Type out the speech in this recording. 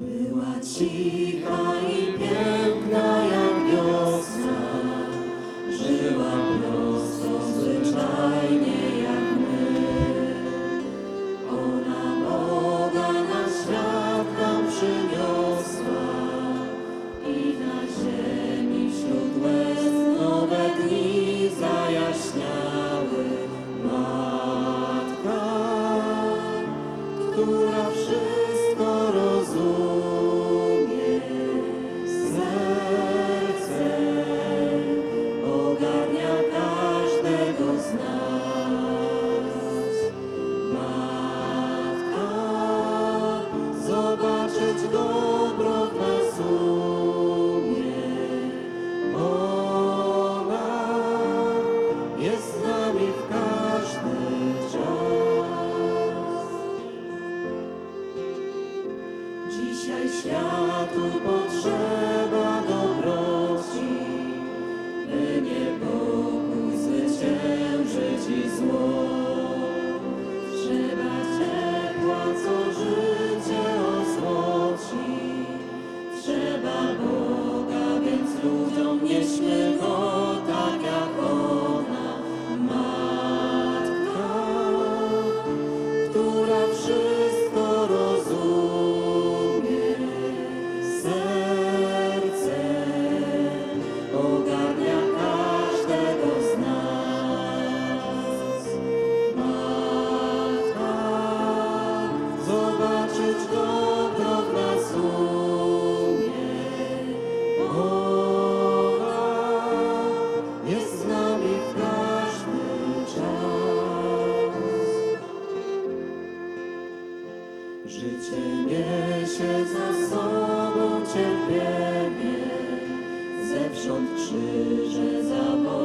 Była cicha i piękna jak wiosna, żyła prosto, zwyczajnie jak my. Ona Boga na świat nam przyniosła i na ziemi wśród łez nowe dni zajaśniały. Matka, która wszystko jest z nami w każdy Dzisiaj światu potrzeba dobroci, by niepokój zwyciężyć i zło. Trzeba ciepła, co życie ozłoci. Trzeba Boga, więc ludziom nieśmy Go Życie niesie za sobą cierpienie, zewsząd krzyże, zawody